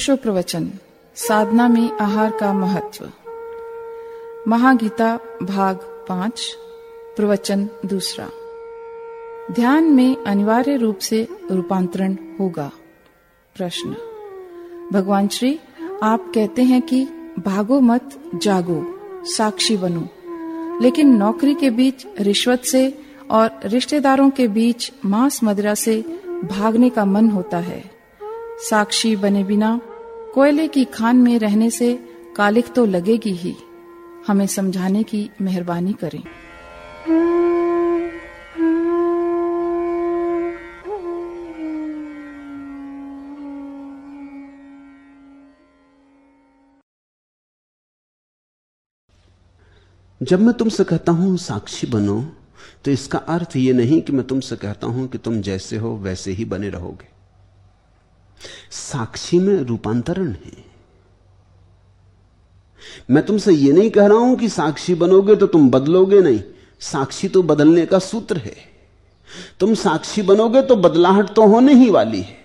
ओशो प्रवचन साधना में आहार का महत्व। महागीता, भाग पाँच, प्रवचन दूसरा। ध्यान में अनिवार्य रूप से रूपांतरण होगा। प्रश्न। भगवान श्री, आप कहते हैं कि भागो मत, जागो, साक्षी बनो। लेकिन नौकरी के बीच रिश्वत से और रिश्तेदारों के बीच मांस मदिरा से भागने का मन होता है। साक्षी बने बिना कोयले की खान में रहने से कालिक तो लगेगी ही। हमें समझाने की मेहरबानी करें। जब मैं तुमसे कहता हूँ, साक्षी बनो तो इसका अर्थ यह नहीं कि मैं तुमसे कहता हूँ कि तुम जैसे हो, वैसे ही बने रहोगे। साक्षी में रूपांतरण है। मैं तुमसे यह नहीं कह रहा हूँ कि साक्षी बनोगे तो तुम बदलोगे नहीं। साक्षी तो बदलने का सूत्र है। तुम साक्षी बनोगे तो बदलाहट तो होने ही वाली है।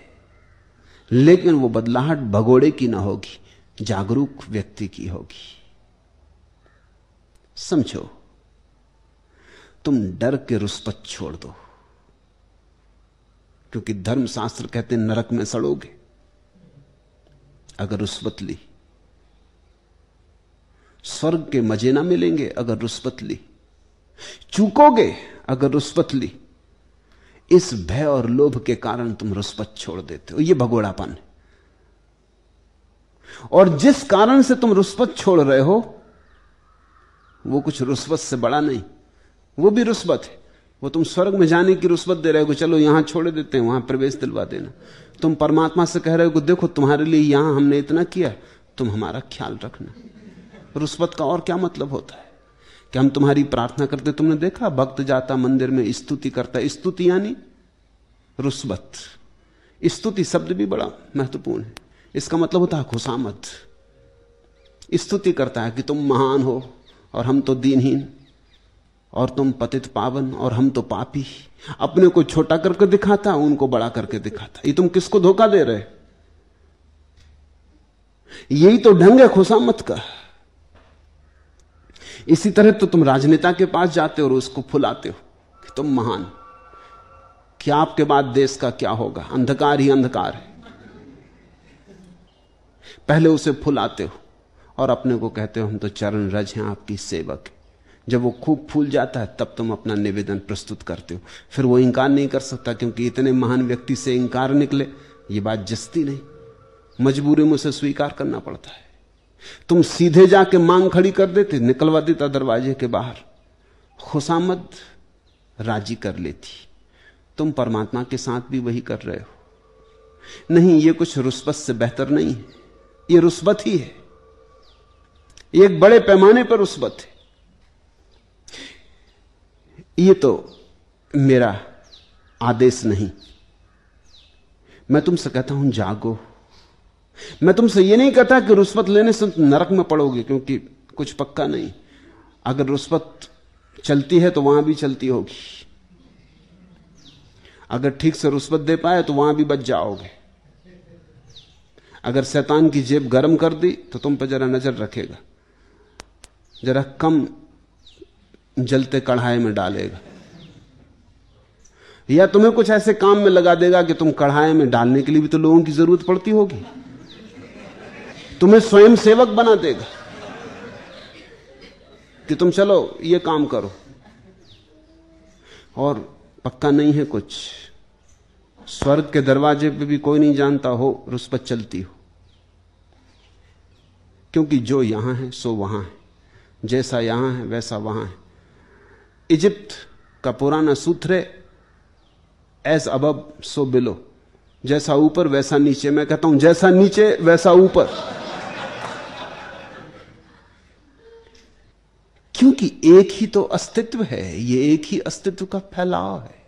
लेकिन वो बदलाहट भगोड़े की ना होगी, जागरूक व्यक्ति की होगी। समझो, तुम डर के रुस्पत छोड़ दो। क्योंकि धर्मशास्त्र कहते नरक में सड़ोगे। अगर रुस्वत ली। स्वर्ग के मज़े ना मिलेंगे अगर रुस्वत ली। चूकोगे अगर रुस्वत ली। इस भय और लोभ के कारण तुम रुस्वत छोड़ देते हो। यह भगोड़ापन है। और जिस कारण से तुम रुस्वत छोड़ रहे हो, वो कुछ रुष्वत से बड़ा नहीं, वो भी रुस्वत है। वो तुम स्वर्ग में जाने की रुस्वत दे रहे हो चलो यहाँ छोड़ देते हैं, वहाँ प्रवेश दिलवा देना। तुम परमात्मा से कह रहे हो देखो तुम्हारे लिए यहाँ हमने इतना किया, तुम हमारा ख्याल रखना। रुस्वत का और क्या मतलब होता है? कि हम तुम्हारी प्रार्थना करते, तुमने देखा, भक्त जाता मंदिर में स्तुति करता। स्तुति यानी रुस्वत। स्तुति शब्द भी बड़ा महत्वपूर्ण है। इसका मतलब होता है खुशामद। स्तुति करता है कि तुम महान हो और हम तो दीनहीन। और तुम पतित पावन और हम तो पापी। अपने को छोटा करके दिखाता, उनको बड़ा करके दिखाता। ये तुम किसको धोखा दे रहे? यही तो ढंग है खुशामत का। इसी तरह तो तुम राजनेता के पास जाते हो और उसको फुलाते हो कि तुम महान। क्या आपके बाद देश का क्या होगा? अंधकार ही अंधकार है। पहले उसे फुलाते हो और अपने को कहते हो, हम तो चरण रज हैं आपकी सेवक। जब वो खूब फूल जाता है, तब तुम अपना निवेदन प्रस्तुत करते हो। फिर वो इंकार नहीं कर सकता, क्योंकि इतने महान व्यक्ति से इंकार निकले, ये बात जस्ती नहीं। मजबूरी में उसे स्वीकार करना पड़ता है। तुम सीधे जाके मांग खड़ी कर देते, निकलवा देता दरवाजे के बाहर। खुशामद राज़ी कर लेती। तुम परमात्मा के साथ भी वही कर रहे हो। नहीं, ये कुछ रुस्बत से बेहतर नहीं है। ये रुस्बत ही है। एक बड़े पैमाने पर रुस्बत है। ये तो मेरा आदेश नहीं। मैं तुमसे कहता हूँ, जागो। मैं तुमसे यह नहीं कहता कि रुष्वत लेने से नरक में पड़ोगे, क्योंकि कुछ पक्का नहीं। अगर रुष्वत चलती है तो वहाँ भी चलती होगी। अगर ठीक से रुष्वत दे पाए तो वहाँ भी बच जाओगे। अगर शैतान की जेब गर्म कर दी तो तुम पर जरा नज़र रखेगा। जरा कम जलते कढ़ाई में डालेगा। या तुम्हें कुछ ऐसे काम में लगा देगा कि तुम कढ़ाई में डालने के लिए भी तो लोगों की ज़रूरत पड़ती होगी। तुम्हें स्वयं सेवक बना देगा कि तुम चलो, ये काम करो। और पक्का नहीं है कुछ। स्वर्ग के दरवाजे पे भी कोई नहीं जानता हो, रुस्पत चलती हो। क्योंकि जो यहाँ है, सो वहाँ है। जैसा यहाँ है, वैसा वहाँ है। इजिप्त का पुराना सूत्र है एज अब सो बिलो। जैसा ऊपर, वैसा नीचे। मैं कहता हूँ, जैसा नीचे, वैसा ऊपर। क्योंकि एक ही तो अस्तित्व है, ये एक ही अस्तित्व का फैलाव है।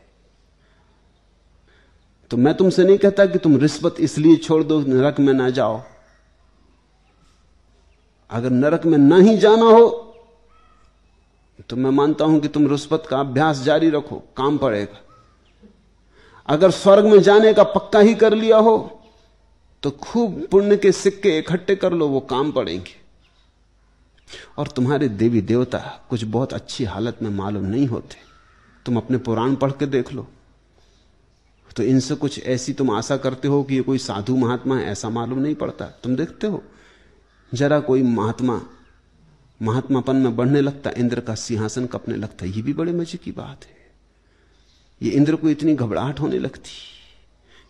तो मैं तुमसे नहीं कहता कि तुम रिश्वत इसलिए छोड़ दो, नरक में ना जाओ। अगर नरक में ना ही जाना हो तो मैं मानता हूँ कि तुम रिश्वत का अभ्यास जारी रखो, काम पड़ेगा। अगर स्वर्ग में जाने का पक्का ही कर लिया हो तो खूब पुण्य के सिक्के इकट्ठे कर लो, वो काम पड़ेंगे। और तुम्हारे देवी देवता कुछ बहुत अच्छी हालत में मालूम नहीं होते। तुम अपने पुराण पढ़ के देख लो। तो इनसे कुछ ऐसी तुम आशा करते हो कि ये कोई साधु महात्मा है, ऐसा मालूम नहीं पड़ता। तुम देखते हो, जरा कोई महात्मा महात्मापन में बढ़ने लगता, इंद्र का सिंहासन कपने लगता, ये भी बड़े मज़े की बात है। ये इंद्र को इतनी घबराहट होने लगती।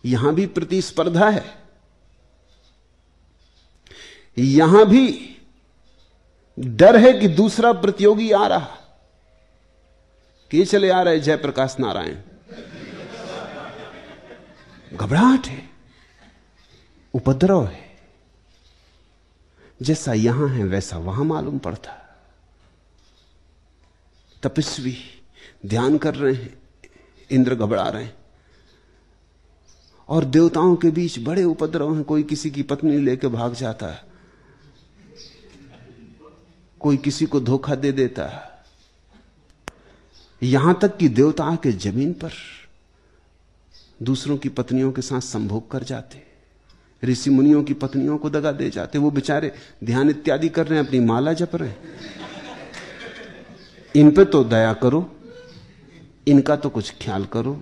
यहाँ भी प्रतिस्पर्धा है। यहाँ भी डर है कि दूसरा प्रतियोगी आ रहा। कि चले आ रहे जयप्रकाश नारायण? घबराहट है। उपद्रव है। जैसा यहाँ है वैसा वहाँ मालूम पड़ता तपस्वी ध्यान कर रहे हैं, इंद्र घबरा रहे हैं। और देवताओं के बीच बड़े उपद्रव हैं, कोई किसी की पत्नी लेके भाग जाता है। कोई किसी को धोखा दे देता है। यहाँ तक कि देवता के ज़मीन पर दूसरों की पत्नियों के साथ संभोग कर जाते ऋषि मुनियों की पत्नियों को दगा दे जाते, वो बेचारे ध्यान इत्यादि कर रहे हैं, अपनी माला जप रहे हैं। इन पे तो दया करो, इनका तो कुछ ख्याल करो,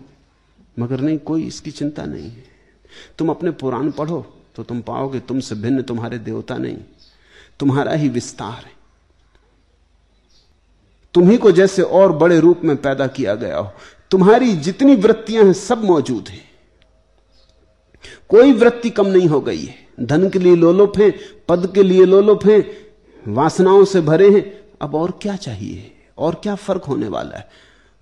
मगर नहीं, कोई इसकी चिंता नहीं है। तुम अपने पुराण पढ़ो तो तुम पाओगे तुमसे भिन्न तुम्हारे देवता नहीं, तुम्हारा ही विस्तार है। तुम्ही को जैसे और बड़े रूप में पैदा किया गया हो, तुम्हारी जितनी वृत्तियाँ हैं, सब मौजूद हैं। कोई वृत्ति कम नहीं हो गई है। धन के लिए लोलोप हैं, पद के लिए लोलोप हैं, वासनाओं से भरे हैं। अब और क्या चाहिए? और क्या फ़र्क होने वाला है?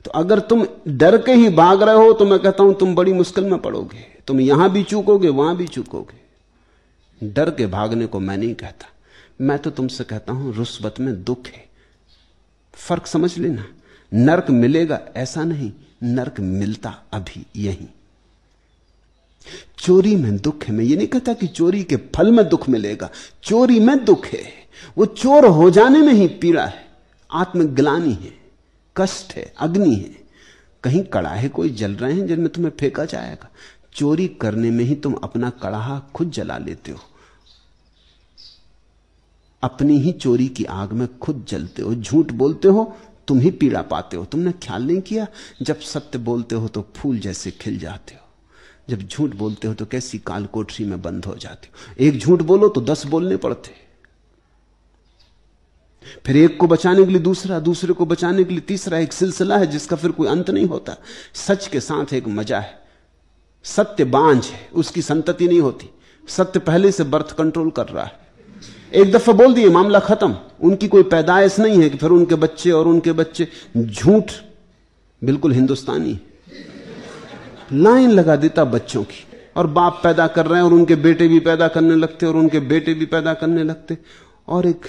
तो अगर तुम डर के ही भाग रहे हो तो मैं कहता हूँ, तुम बड़ी मुश्किल में पड़ोगे। तुम यहाँ भी चूकोगे, वहाँ भी चूकोगे। डर के भागने को मैं नहीं कहता। मैं तो तुमसे कहता हूँ रुस्बत में दुख है। फ़र्क समझ लेना। नरक मिलेगा ऐसा नहीं। नरक मिलता अभी यही। चोरी में दुख है। मैं ये नहीं कहता कि चोरी के फल में दुख मिलेगा। चोरी में दुख है। वो चोर हो जाने में ही पीड़ा है। आत्मग्लानी है। कष्ट है। अग्नि है। कहीं कड़ाहे कोई जल रहे हैं जिनमें तुम्हें फेंका जाएगा। चोरी करने में ही तुम अपना कड़ाहा खुद जला लेते हो। अपनी ही चोरी की आग में खुद जलते हो। झूठ बोलते हो, तुम ही पीड़ा पाते हो। तुमने ख्याल नहीं किया? जब सत्य बोलते हो तो फूल जैसे खिल जाते हो। जब झूठ बोलते हो तो कैसी काल कोठरी में बंद हो जाते हो? एक झूठ बोलो तो दस बोलने पड़ते। फिर एक को बचाने के लिए दूसरा, दूसरे को बचाने के लिए तीसरा एक सिलसिला है जिसका फिर कोई अंत नहीं होता। सच के साथ एक मज़ा है। सत्य बांझ है, उसकी संतति नहीं होती। सत्य पहले से बर्थ कंट्रोल कर रहा है। एक दफ़ा बोल दिए, मामला खत्म। उनकी कोई पैदाइश नहीं है कि फिर उनके बच्चे और उनके बच्चे झूठ, बिल्कुल हिंदुस्तानी लाइन लगा देता बच्चों की। और बाप पैदा कर रहे हैं और उनके बेटे भी पैदा करने लगते और उनके बेटे भी पैदा करने लगते। और एक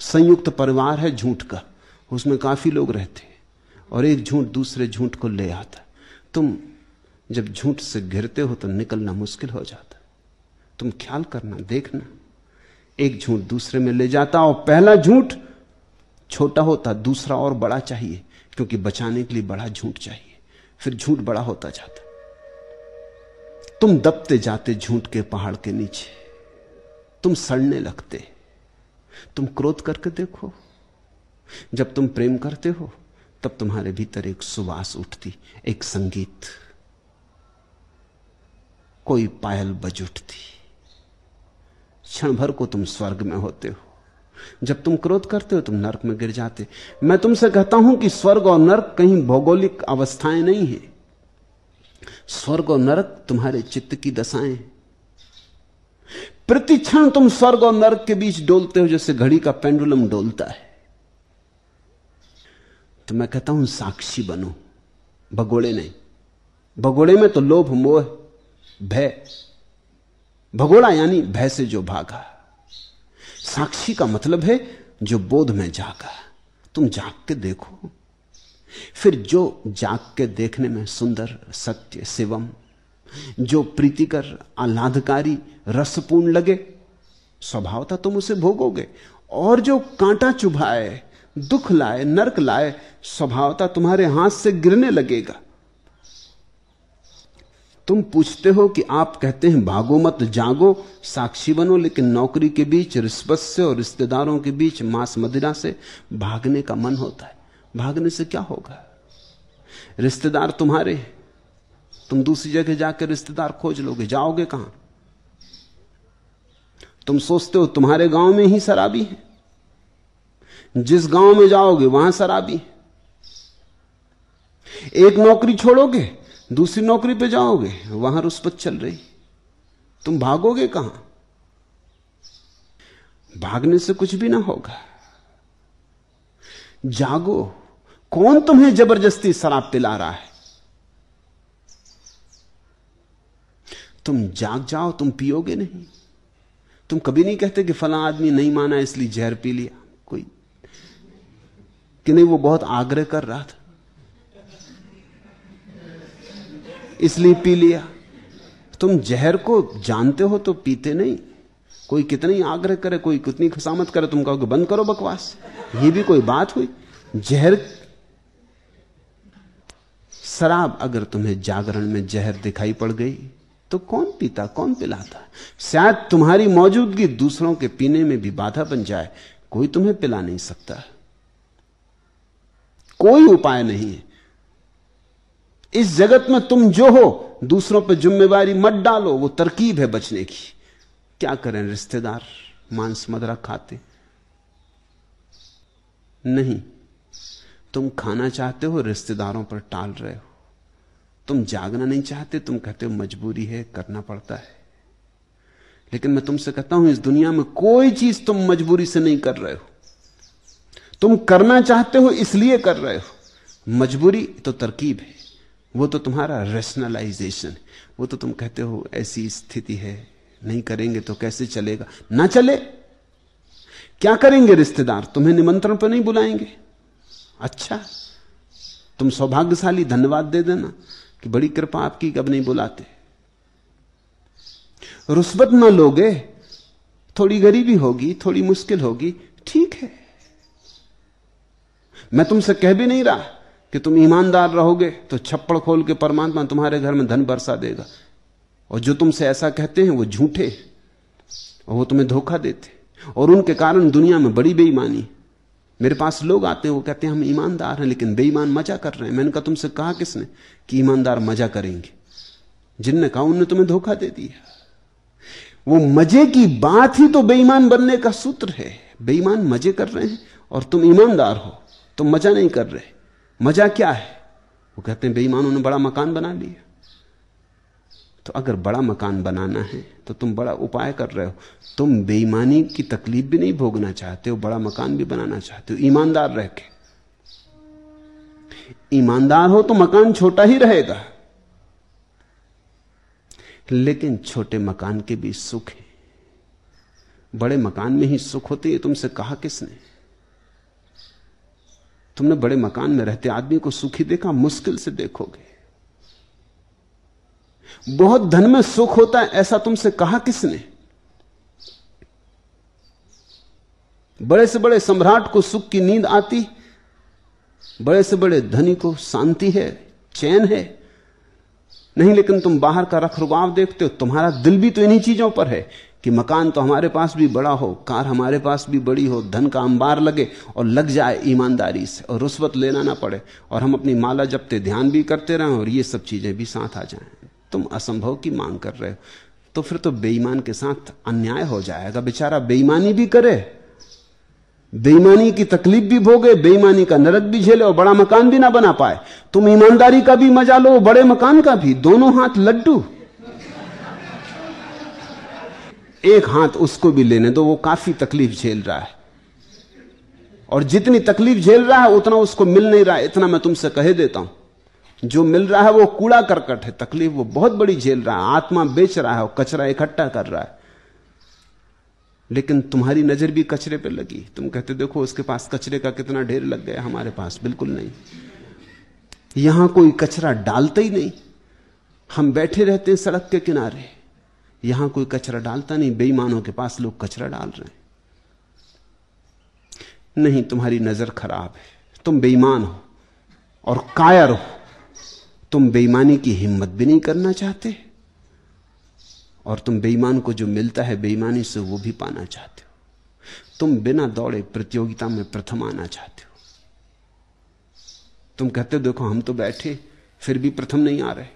संयुक्त परिवार है झूठ का। उसमें काफ़ी लोग रहते हैं। और एक झूठ दूसरे झूठ को ले आता तुम जब झूठ से घिरते हो तो निकलना मुश्किल हो जाता तुम ख्याल करना, देखना। एक झूठ दूसरे में ले जाता और पहला झूठ छोटा होता, दूसरा और बड़ा चाहिए, क्योंकि बचाने के लिए बड़ा झूठ चाहिए। फिर झूठ बड़ा होता जाता। तुम दबते जाते झूठ के पहाड़ के नीचे। तुम सड़ने लगते। तुम क्रोध करके देखो। जब तुम प्रेम करते हो, तब तुम्हारे भीतर एक सुवास उठती, एक संगीत। कोई पायल बज उठती। क्षण भर को तुम स्वर्ग में होते हो। जब तुम क्रोध करते हो, तुम नरक में गिर जाते। मैं तुमसे कहता हूँ कि स्वर्ग और नरक कहीं भौगोलिक अवस्थाएँ नहीं है। स्वर्ग और नरक तुम्हारे चित्त की दशाएँ प्रतिक्षण तुम स्वर्ग और नरक के बीच डोलते हो, जैसे घड़ी का पेंडुलम डोलता है। तो मैं कहता हूँ, साक्षी बनो। भगोड़े नहीं। भगोड़े में तो लोभ, मोह, भय। भगोड़ा यानी भय से जो भागा। साक्षी का मतलब है जो बोध में जागा। तुम जाग के देखो। फिर जो जाग के देखने में सुंदर, सत्य, शिवम, जो प्रीतिकर, आह्लादकारी, रसपूर्ण लगे, स्वभावता तुम उसे भोगोगे। और जो कांटा चुभाए, दुख लाए, नरक लाए, स्वभावता तुम्हारे हाथ से गिरने लगेगा। तुम पूछते हो कि आप कहते हैं, भागो मत, जागो। साक्षी बनो, लेकिन नौकरी के बीच, रिश्वत से और रिश्तेदारों के बीच, मांस मदिरा से भागने का मन होता है। भागने से क्या होगा? रिश्तेदार तुम्हारे तुम दूसरी जगह जाकर रिश्तेदार खोज लोगे। जाओगे कहाँ? तुम सोचते हो, तुम्हारे गाँव में ही शराबी है। जिस गाँव में जाओगे, वहाँ शराबी है। एक नौकरी छोड़ोगे दूसरी नौकरी पे जाओगे, वहाँ रुस्पत चल रही। तुम भागोगे कहाँ? भागने से कुछ भी ना होगा। जागो, कौन तुम्हें ज़बरदस्ती शराब पिला रहा है? तुम जाग जाओ, तुम पियोगे नहीं। तुम कभी नहीं कहते कि फला आदमी नहीं माना, इसलिए जहर पी लिया। कोई कि नहीं, वो बहुत आग्रह कर रहा था। इसलिए पी लिया। तुम जहर को जानते हो तो पीते नहीं। कोई कितनी आग्रह करे, कोई कितनी खुशामत करे, तुम कहो कि बंद करो बकवास। ये भी कोई बात हुई। जहर, शराब अगर तुम्हें जागरण में जहर दिखाई पड़ गई तो कौन पीता, कौन पिलाता? शायद तुम्हारी मौजूदगी दूसरों के पीने में भी बाधा बन जाए। कोई तुम्हें पिला नहीं सकता। कोई उपाय नहीं है। इस जगत में तुम जो हो, दूसरों पर जिम्मेवारी मत डालो, वो तरकीब है बचने की। क्या करें रिश्तेदार? मांस मदरा खाते। नहीं, तुम खाना चाहते हो, रिश्तेदारों पर टाल रहे हो। तुम जागना नहीं चाहते, तुम कहते हो मजबूरी है, करना पड़ता है। लेकिन मैं तुमसे कहता हूँ, इस दुनिया में कोई चीज़ तुम मजबूरी से नहीं कर रहे हो। तुम करना चाहते हो, इसलिए कर रहे हो। मजबूरी तो तरकीब है। वो तो तुम्हारा रेशनलाइजेशन है वो तो तुम कहते हो, ऐसी स्थिति है, नहीं करेंगे तो कैसे चलेगा? ना चले। क्या करेंगे रिश्तेदार? तुम्हें निमंत्रण पर नहीं बुलाएँगे। अच्छा तुम सौभाग्यशाली धन्यवाद दे देना कि बड़ी कृपा आपकी कब नहीं बुलाते। रुस्बत ना लोगे, थोड़ी गरीबी होगी, थोड़ी मुश्किल होगी, ठीक है। मैं तुमसे कह भी नहीं रहा। कि तुम ईमानदार रहोगे तो छप्पड़ खोल के परमात्मा तुम्हारे घर में धन बरसा देगा। और जो तुमसे ऐसा कहते हैं, वो झूठे। और वो तुम्हें धोखा देते। और उनके कारण दुनिया में बड़ी बेईमानी। मेरे पास लोग आते हैं, वो कहते हैं, हम ईमानदार हैं, लेकिन बेईमान मज़ा कर रहे हैं। मैंने कहा, तुमसे कहा किसने कि ईमानदार मज़ा करेंगे? जिनने कहा, उनने तुम्हें धोखा दे दिया। वो मज़े की बात ही तो बेईमान बनने का सूत्र है। बेईमान मज़े कर रहे हैं, और तुम ईमानदार हो, तुम मज़ा नहीं कर रहे। मज़ा क्या है? वो कहते हैं, बेईमानों ने बड़ा मकान बना लिया। तो अगर बड़ा मकान बनाना है तो तुम बड़ा उपाय कर रहे हो। तुम बेईमानी की तकलीफ़ भी नहीं भोगना चाहते हो, बड़ा मकान भी बनाना चाहते हो, ईमानदार रह के। ईमानदार हो तो मकान छोटा ही रहेगा। लेकिन छोटे मकान के भी सुख है। बड़े मकान में ही सुख होते है तुमसे कहा किसने? तुमने बड़े मकान में रहते आदमी को सुखी देखा, मुश्किल से देखोगे। बहुत धन में सुख होता है, ऐसा तुमसे कहा किसने? बड़े से बड़े सम्राट को सुख की नींद आती, बड़े से बड़े धनी को शांति है, चैन है। नहीं, लेकिन तुम बाहर का रख देखते हो, तुम्हारा दिल भी तो इन्हीं चीज़ों पर है। कि मकान तो हमारे पास भी बड़ा हो, कार हमारे पास भी बड़ी हो, धन का अंबार लगे और लग जाए ईमानदारी से और रुस्वत लेना ना पड़े और हम अपनी माला जपते ध्यान भी करते रहें और ये सब चीज़ें भी साथ आ जाएँ। तुम असंभव की मांग कर रहे हो। तो फिर तो बेईमान के साथ अन्याय हो जाएगा। बेचारा बेईमानी भी करे, बेईमानी की तकलीफ़ भी भोगे, बेईमानी का नरक भी झेले और बड़ा मकान भी ना बना पाए। तुम ईमानदारी का भी मज़ा लो, बड़े मकान का भी, दोनों हाथ लड्डू। एक हाथ उसको भी लेने दो, वो काफ़ी तकलीफ़ झेल रहा है। और जितनी तकलीफ़ झेल रहा है, उतना उसको मिल नहीं रहा है। इतना मैं तुमसे कह देता हूँ। जो मिल रहा है, वो कूड़ा करकट है। तकलीफ़ वो बहुत बड़ी झेल रहा है। आत्मा बेच रहा है कचरा इकट्ठा कर रहा है। लेकिन तुम्हारी नज़र भी कचरे पर लगी। तुम कहते, देखो, उसके पास कचरे का कितना ढेर लग गया हमारे पास बिल्कुल नहीं। यहाँ कोई कचरा डालता ही नहीं। हम बैठे रहते हैं सड़क के किनारे। यहाँ कोई कचरा डालता नहीं, बेईमानों के पास लोग कचरा डाल रहे हैं। नहीं, तुम्हारी नज़र खराब है। तुम बेईमान हो और कायर हो। तुम बेईमानी की हिम्मत भी नहीं करना चाहते और तुम बेईमान को जो मिलता है, बेईमानी से वो भी पाना चाहते हो। तुम बिना दौड़े प्रतियोगिता में प्रथम आना चाहते हो। तुम कहते हो, देखो, हम तो बैठे, फिर भी प्रथम नहीं आ रहे।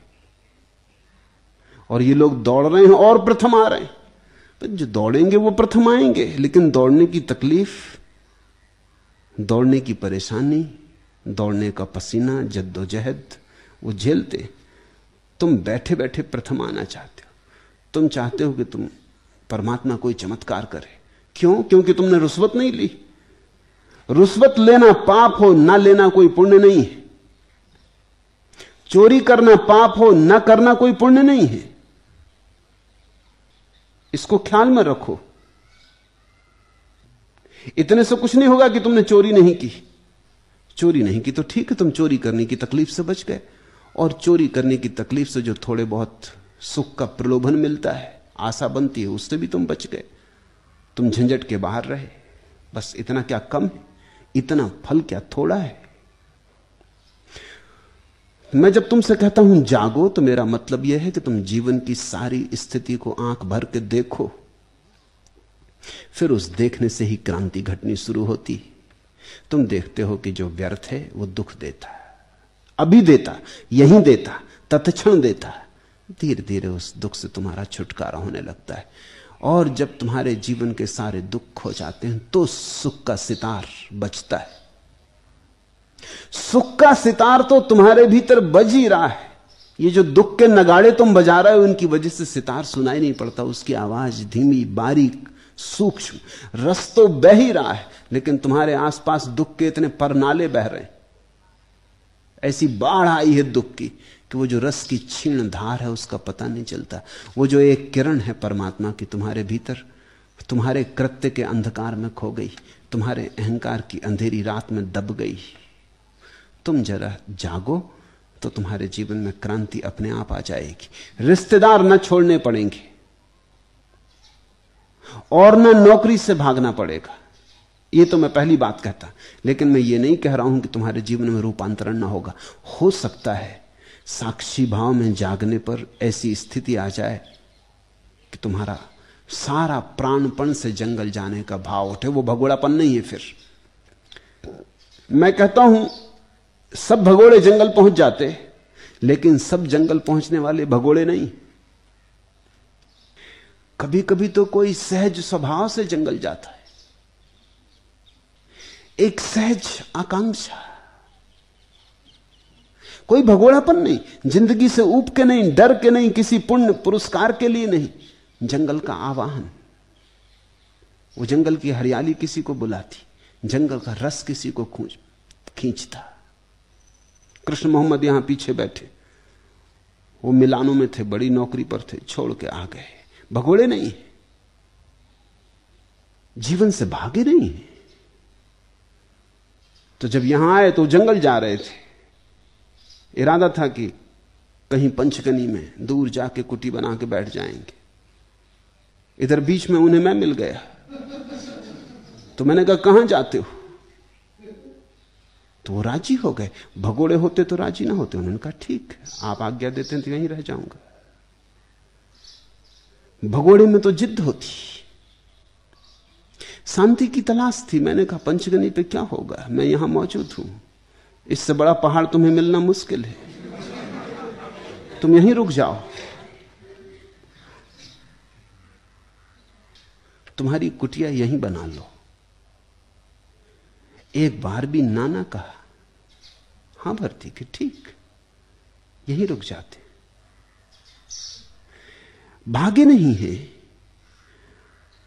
और ये लोग दौड़ रहे हैं और प्रथम आ रहे हैं। तो जो दौड़ेंगे वो प्रथम आएँगे, लेकिन दौड़ने की तकलीफ़, दौड़ने की परेशानी, दौड़ने का पसीना, जद्दोजहद, वो झेलते। तुम बैठे बैठे प्रथम आना चाहते हो। तुम चाहते हो कि तुम परमात्मा कोई चमत्कार करे। क्यों? क्योंकि तुमने रुस्वत नहीं ली। रुस्वत लेना पाप हो, ना लेना कोई पुण्य नहीं है। चोरी करना पाप हो, ना करना कोई पुण्य नहीं है। इसको ख्याल में रखो। इतने से कुछ नहीं होगा कि तुमने चोरी नहीं की। चोरी नहीं की तो ठीक है, तुम चोरी करने की तकलीफ़ से बच गए। और चोरी करने की तकलीफ़ से जो थोड़े बहुत सुख का प्रलोभन मिलता है, आशा बनती है, उससे भी तुम बच गए। तुम झंझट के बाहर रहे। बस इतना क्या कम है? इतना फल क्या थोड़ा है? मैं जब तुमसे कहता हूँ, जागो तो मेरा मतलब यह है कि तुम जीवन की सारी स्थिति को आँख भर के देखो। फिर उस देखने से ही क्रांति घटनी शुरू होती। तुम देखते हो कि जो व्यर्थ है, वो दुख देता। है अभी देता, यही देता, तत्क्षण देता। धीरे धीरे उस दुख से तुम्हारा छुटकारा होने लगता है। और जब तुम्हारे जीवन के सारे दुख हो जाते हैं तो सुख का सितार बचता है। सुख का सितार तो तुम्हारे भीतर बज ही रहा है। ये जो दुख के नगाड़े तुम बजा रहे हो उनकी वजह से सितार सुनाई नहीं पड़ता। उसकी आवाज़ धीमी, बारीक, सूक्ष्म, रस तो बह ही रहा है। लेकिन तुम्हारे आसपास दुख के इतने परनाले बह रहे हैं। ऐसी बाढ़ आई है दुख की कि वो जो रस की क्षीण धार है, उसका पता नहीं चलता। वो जो एक किरण है परमात्मा की तुम्हारे भीतर, तुम्हारे कृत्य के अंधकार में खो गई। तुम्हारे अहंकार की अंधेरी रात में दब गई। तुम जरा जागो तो तुम्हारे जीवन में क्रांति अपने आप आ जाएगी। रिश्तेदार न छोड़ने पड़ेंगे, और न नौकरी से भागना पड़ेगा। ये तो मैं पहली बात कहता, लेकिन मैं ये नहीं कह रहा हूँ कि तुम्हारे जीवन में रूपांतरण ना होगा। हो सकता है, साक्षी भाव में जागने पर ऐसी स्थिति आ जाए कि तुम्हारा सारा प्राणपण से जंगल जाने का भाव उठे। वो भगोड़ापन नहीं है फिर। मैं कहता हूँ सब भगोड़े जंगल पहुँच जाते लेकिन सब जंगल पहुँचने वाले भगोड़े नहीं। कभी कभी तो कोई सहज स्वभाव से जंगल जाता है। एक सहज आकांक्षा। कोई भगोड़ापन नहीं, ज़िंदगी से ऊप के नहीं, डर के नहीं, किसी पुण्य पुरस्कार के लिए नहीं, जंगल का आवाहन। वो जंगल की हरियाली किसी को बुलाती, जंगल का रस किसी को खींचता। कृष्ण मोहम्मद यहाँ पीछे बैठे। वो मिलानों में थे, बड़ी नौकरी पर थे, छोड़ के आ गए। भगोड़े नहीं जीवन से भागे नहीं तो जब यहाँ आए तो जंगल जा रहे थे। इरादा था कि कहीं पंचकनी में दूर जाके कुटी बना के बैठ जाएँगे। इधर बीच में उन्हें मैं मिल गया। तो मैंने कहा, कहाँ जाते हो? तो वो राज़ी हो गए। भगोड़े होते तो राज़ी ना होते। उन्होंने कहा, ठीक आप आज्ञा देते हैं तो यहीं रह जाऊँगा। भगोड़े में तो जिद होती। शांति की तलाश थी। मैंने कहा, पंचगनी पे क्या होगा? मैं यहाँ मौजूद हूँ। इससे बड़ा पहाड़ तुम्हें मिलना मुश्किल है। तुम यहीं रुक जाओ। तुम्हारी कुटिया यहीं बना लो। एक बार भी नाना कहा, हाँ भरती कि, ठीक, यहीं रुक जाते। भागे नहीं है,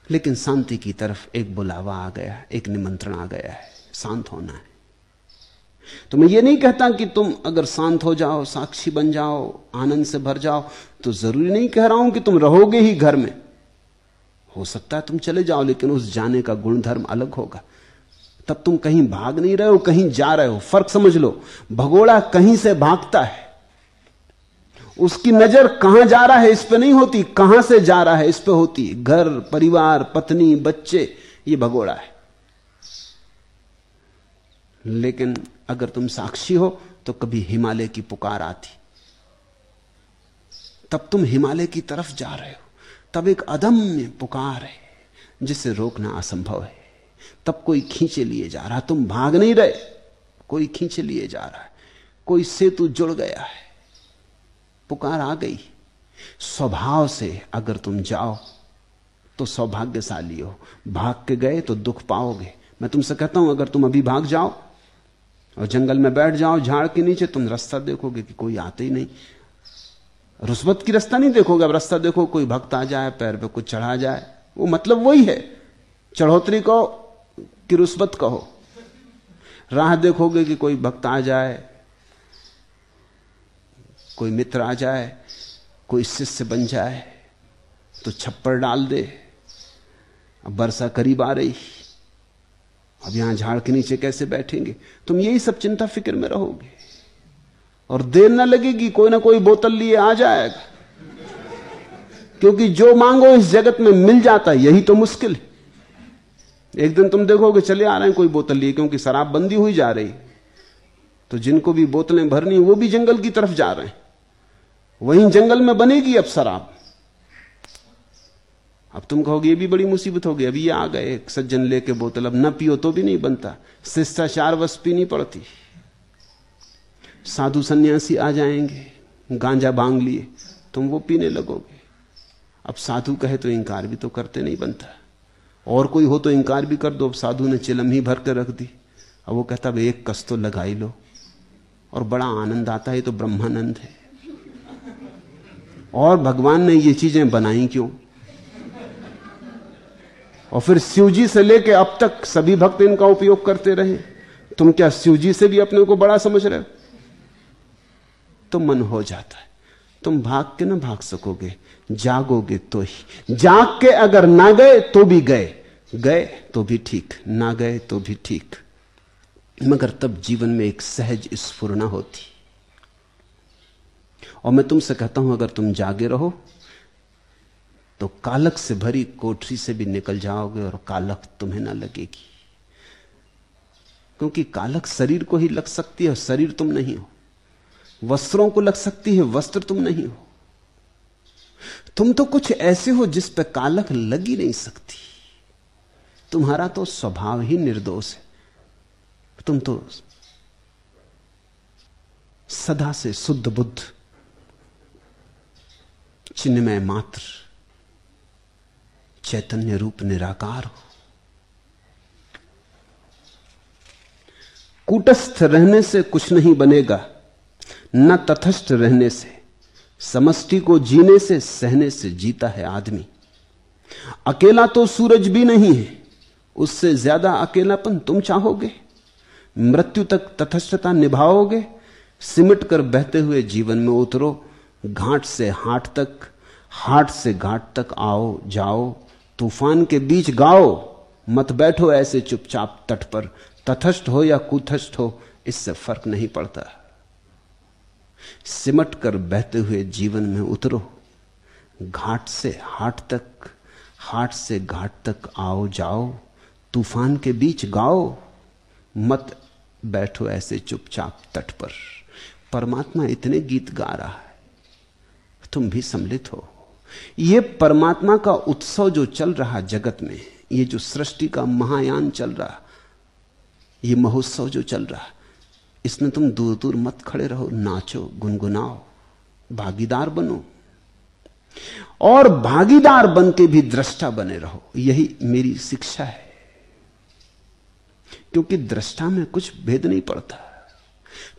लेकिन शांति की तरफ़ एक बुलावा आ गया एक निमंत्रण आ गया है, शांत होना है। तो मैं ये नहीं कहता कि तुम अगर शांत हो जाओ, साक्षी बन जाओ, आनंद से भर जाओ तो ज़रूरी नहीं कह रहा हूँ कि तुम रहोगे ही घर में। हो सकता है तुम चले जाओ, लेकिन उस जाने का गुणधर्म अलग होगा। तब तुम कहीं भाग नहीं रहे हो, कहीं जा रहे हो। फ़र्क समझ लो। भगोड़ा कहीं से भागता है। उसकी नज़र कहाँ जा रहा है इस पे नहीं होती, कहाँ से जा रहा है इस पे होती घर, परिवार, पत्नी, बच्चे, ये भगोड़ा है। लेकिन अगर तुम साक्षी हो तो कभी हिमालय की पुकार आती। तब तुम हिमालय की तरफ़ जा रहे हो। तब एक अदम्य पुकार है, जिसे रोकना असंभव है। तब कोई खींचे लिए जा रहा, तुम भाग नहीं रहे। कोई खींचे लिए जा रहा है। कोई सेतु जुड़ गया है। पुकार आ गई। स्वभाव से अगर तुम जाओ तो सौभाग्यशाली हो। भाग के गए तो दुख पाओगे। मैं तुमसे कहता हूँ, अगर तुम अभी भाग जाओ और जंगल में बैठ जाओ, झाड़ के नीचे, तुम रास्ता देखोगे कि कोई आते ही नहीं। रुस्बत की रास्ता नहीं देखोगे। अब रास्ता देखो, कोई भक्त आ जाए, पैर पे कुछ चढ़ा जाए। वो मतलब वही है। चढ़ोतरी कहो। कि रुस्बत कहो। राह देखोगे कि कोई भक्त आ जाए, कोई मित्र आ जाए, कोई शिष्य बन जाए तो छप्पर डाल दे। अब वर्षा करीब आ रही। अब यहाँ झाड़ के नीचे कैसे बैठेंगे? तुम यही सब चिंता फ़िक्र में रहोगे। और देर ना लगेगी, कोई ना कोई बोतल लिए आ जाएगा। क्योंकि जो मांगो इस जगत में मिल जाता है यही तो मुश्किल है। एक दिन तुम देखोगे चले आ रहे हैं, कोई बोतल लिए, क्योंकि शराब बंदी हुई जा रही। तो जिनको भी बोतलें भरनी वो भी जंगल की तरफ़ जा रहे हैं। वहीं जंगल में बनेगी अब शराब। अब तुम कहोगे, ये भी बड़ी मुसीबत होगी, अभी ये आ गए, एक सज्जन लेके बोतल, अब न पियो तो भी नहीं बनता। शिष्टाचार बस पीनी पड़ती। साधु सन्यासी आ जाएँगे, गांजा बांग लिए, तुम वो पीने लगोगे। अब साधु कहे तो इंकार भी तो करते नहीं बनता। और कोई हो तो इंकार भी कर दो। अब साधु ने चिलम ही भर कर रख दी। अब वो कहता भाई एक कस तो लगा ही लो। और बड़ा आनंद आता है तो ब्रह्मानंद है। और भगवान ने ये चीज़ें बनाई क्यों? और फिर शिवजी से लेके अब तक सभी भक्त इनका उपयोग करते रहे। तुम क्या शिवजी से भी अपने को बड़ा समझ रहे हो? तो मन हो जाता है। तुम भाग के ना भाग सकोगे, जागोगे तो ही। जाग के अगर ना गए तो भी गए। गए तो भी ठीक, ना गए तो भी ठीक। मगर तब जीवन में एक सहज स्फुरना होती। और मैं तुमसे कहता हूँ, अगर तुम जागे रहो तो कालक से भरी कोठरी से भी निकल जाओगे और कालक तुम्हें ना लगेगी। क्योंकि कालक शरीर को ही लग सकती है शरीर तुम नहीं हो। वस्त्रों को लग सकती है, वस्त्र तुम नहीं हो। तुम तो कुछ ऐसे हो जिस पे कालक लग ही नहीं सकती। तुम्हारा तो स्वभाव ही निर्दोष है। तुम तो सदा से शुद्ध बुद्ध चिन्हमय मात्र, चैतन्य रूप निराकार हो। कूटस्थ रहने से कुछ नहीं बनेगा, न तथस्थ रहने से, समष्टि को जीने से, सहने से जीता है आदमी। अकेला तो सूरज भी नहीं है उससे ज़्यादा अकेलापन तुम चाहोगे? मृत्यु तक तथस्थता निभाओगे? सिमट कर बहते हुए जीवन में उतरो। घाट से हाट तक, हाट से घाट तक आओ, जाओ। तूफ़ान के बीच गाओ। मत बैठो ऐसे चुपचाप तट पर। तथस्थ हो या कुथस्थ हो, इससे फ़र्क नहीं पड़ता। सिमट कर बहते हुए जीवन में उतरो। घाट से हाट तक, हाट से घाट तक आओ, जाओ। तूफ़ान के बीच गाओ, मत बैठो ऐसे चुपचाप तट पर। परमात्मा इतने गीत गा रहा है, तुम भी सम्मिलित हो। ये परमात्मा का उत्सव जो चल रहा जगत में, ये जो सृष्टि का महायान चल रहा, ये महोत्सव जो चल रहा, इसमें तुम दूर दूर मत खड़े रहो, नाचो, गुनगुनाओ, भागीदार बनो। और भागीदार बन के भी दृष्टा बने रहो, यही मेरी शिक्षा है। क्योंकि दृष्टा में कुछ भेद नहीं पड़ता।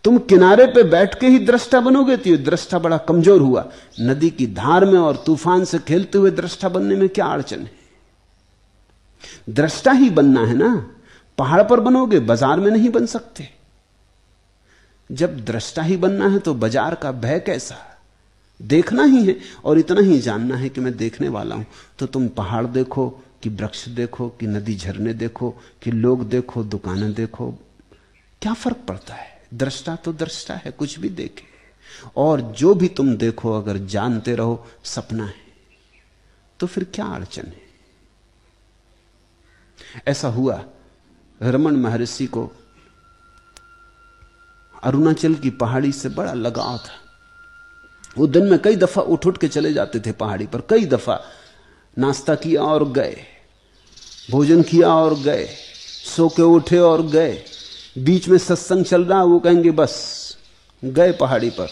तुम किनारे पे बैठ के ही दृष्टा बनोगे तो दृष्टा बड़ा कमज़ोर हुआ। नदी की धार में और तूफ़ान से खेलते हुए दृष्टा बनने में क्या अड़चन है? दृष्टा ही बनना है ना? पहाड़ पर बनोगे, बाज़ार में नहीं बन सकते। जब दृष्टा ही बनना है तो बाज़ार का भय कैसा? देखना ही है और इतना ही जानना है कि मैं देखने वाला हूँ। तो तुम पहाड़ देखो कि वृक्ष देखो, कि नदी झरने देखो, कि लोग देखो, दुकानें देखो। क्या फ़र्क पड़ता है? दृष्टा तो दृष्टा है, कुछ भी देखे। और जो भी तुम देखो, अगर जानते रहो, सपना है। तो फिर क्या अड़चन है? ऐसा हुआ, रमन महर्षि को अरुणाचल की पहाड़ी से बड़ा लगाव था। वो दिन में कई दफ़ा उठ उठ के चले जाते थे पहाड़ी पर, कई दफ़ा नाश्ता किया और गए। भोजन किया और गए, सो के उठे और गए। बीच में सत्संग चल रहा, वो कहेंगे, बस, गए पहाड़ी पर।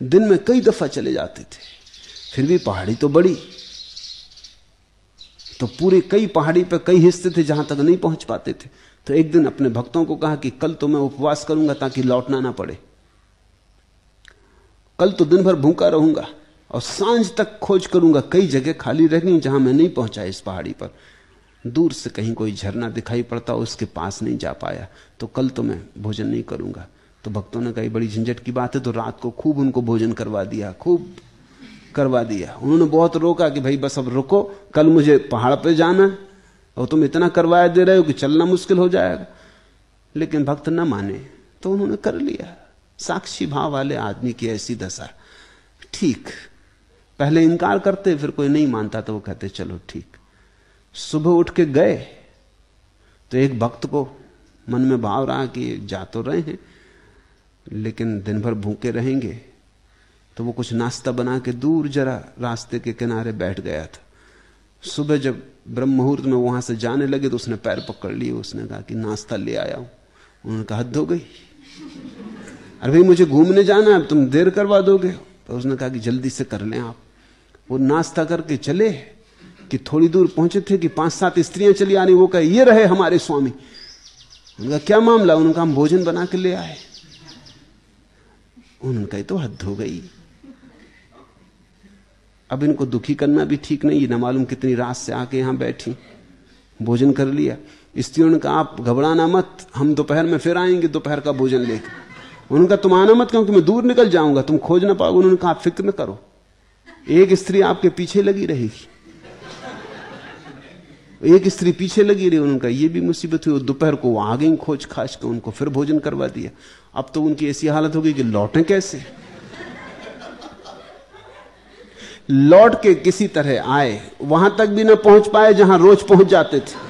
दिन में कई दफ़ा चले जाते थे, फिर भी पहाड़ी तो बड़ी। तो पूरे कई पहाड़ी पर कई हिस्से थे जहाँ तक नहीं पहुँच पाते थे। तो एक दिन अपने भक्तों को कहा कि, कल तो मैं उपवास करूँगा ताकि लौटना ना पड़े। कल तो दिन भर भूखा रहूँगा और साँझ तक खोज करूँगा, कई जगह खाली रह गई जहाँ मैं नहीं पहुँचा इस पहाड़ी पर। दूर से कहीं कोई झरना दिखाई पड़ता उसके पास नहीं जा पाया तो कल तो मैं भोजन नहीं करूँगा। तो भक्तों ने कही बड़ी झंझट की बात है तो रात को खूब उनको भोजन करवा दिया, खूब करवा दिया। उन्होंने बहुत रोका कि भाई बस अब रुको, कल मुझे पहाड़ पे जाना, और तुम इतना करवाया दे रहे हो कि चलना मुश्किल हो जाएगा। लेकिन भक्त न माने तो उन्होंने कर लिया। साक्षी भाव वाले आदमी की ऐसी दशा। ठीक, पहले इनकार करते, फिर कोई नहीं मानता तो वो कहते, चलो ठीक। सुबह उठ के गए तो एक भक्त को मन में भाव रहा कि जा तो रहे हैं, लेकिन दिन भर भूखे रहेंगे। तो वो कुछ नाश्ता बना के दूर जरा रास्ते के किनारे बैठ गया था। सुबह जब ब्रह्म मुहूर्त में वहाँ से जाने लगे तो उसने पैर पकड़ लिए, उसने कहा कि नाश्ता ले आया हूँ। उन्होंने कहा, हद हो गई। अरे भाई, मुझे घूमने जाना है तुम देर करवा दोगे। तो उसने कहा कि जल्दी से कर लें आप। वो नाश्ता करके चले। कि थोड़ी दूर पहुँचे थे कि पाँच सात स्त्रियाँ चली आनी, वो कहे, ये रहे हमारे स्वामी। उनका क्या मामला? उनका हम भोजन बना के ले आए। उनका तो हद हो गई। अब इनको दुखी करना भी ठीक नहीं, न मालूम कितनी रात से आके यहाँ बैठी। भोजन कर लिया। स्त्रियों ने कहा, आप घबराना मत, हम दोपहर में फिर आएँगे, दोपहर का भोजन लेकर उन्होंने कहा तुम आना मत, क्योंकि मैं दूर निकल जाऊँगा, तुम खोज ना पाओगे। उन्होंने कहा फ़िक्र न करो। एक स्त्री आपके पीछे लगी रहेगी। एक स्त्री पीछे लगी रही, उनका ये भी मुसीबत हुई दोपहर को आ गई खोज खाज के उनको फिर भोजन करवा दिया। अब तो उनकी ऐसी हालत हो गई कि लौटें कैसे? लौट के किसी तरह आए, वहाँ तक भी ना पहुँच पाए जहाँ रोज पहुँच जाते थे।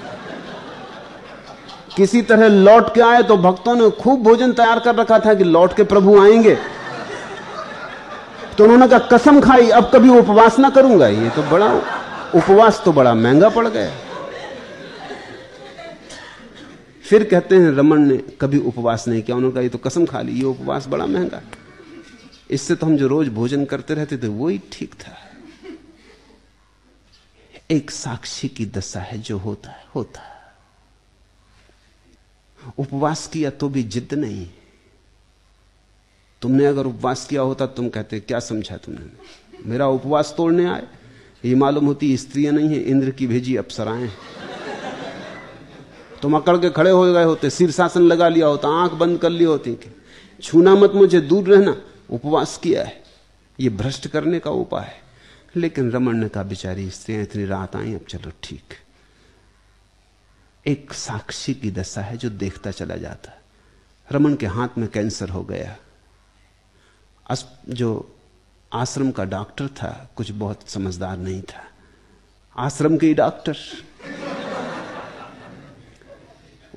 किसी तरह लौट के आए तो भक्तों ने खूब भोजन तैयार कर रखा था कि लौट के प्रभु आएँगे। तो उन्होंने कहा, कसम खाई, अब कभी उपवास ना करूँगा। ये तो बड़ा, उपवास तो बड़ा महँगा पड़ गया। फिर कहते हैं रमन ने कभी उपवास नहीं किया। उन्होंने कहा, ये तो कसम खा ली, ये उपवास बड़ा महँगा इससे तो हम जो रोज भोजन करते रहते थे वही ठीक था। एक साक्षी की दशा है, जो होता है होता है। उपवास किया तो भी जिद नहीं तुमने अगर उपवास किया होता, तुम कहते, क्या समझा तुमने? मेरा उपवास तोड़ने आए? ये मालूम होती, स्त्रियाँ नहीं है, इंद्र की भेजी अप्सराएँ तुम अकड़ के खड़े हो गए होते शीर्षासन लगा लिया होता आँख बंद कर ली होती कि छूना मत मुझे, दूर रहना। उपवास किया है। ये भ्रष्ट करने का उपाय है। लेकिन रमन ने कहा बेचारी स्त्रियाँ इतनी रात आई, अब चलो ठीक। एक साक्षी की दशा है जो देखता चला जाता। रमन के हाथ में कैंसर हो गया। जो आश्रम का डॉक्टर था, कुछ बहुत समझदार नहीं था। आश्रम के ही डॉक्टर।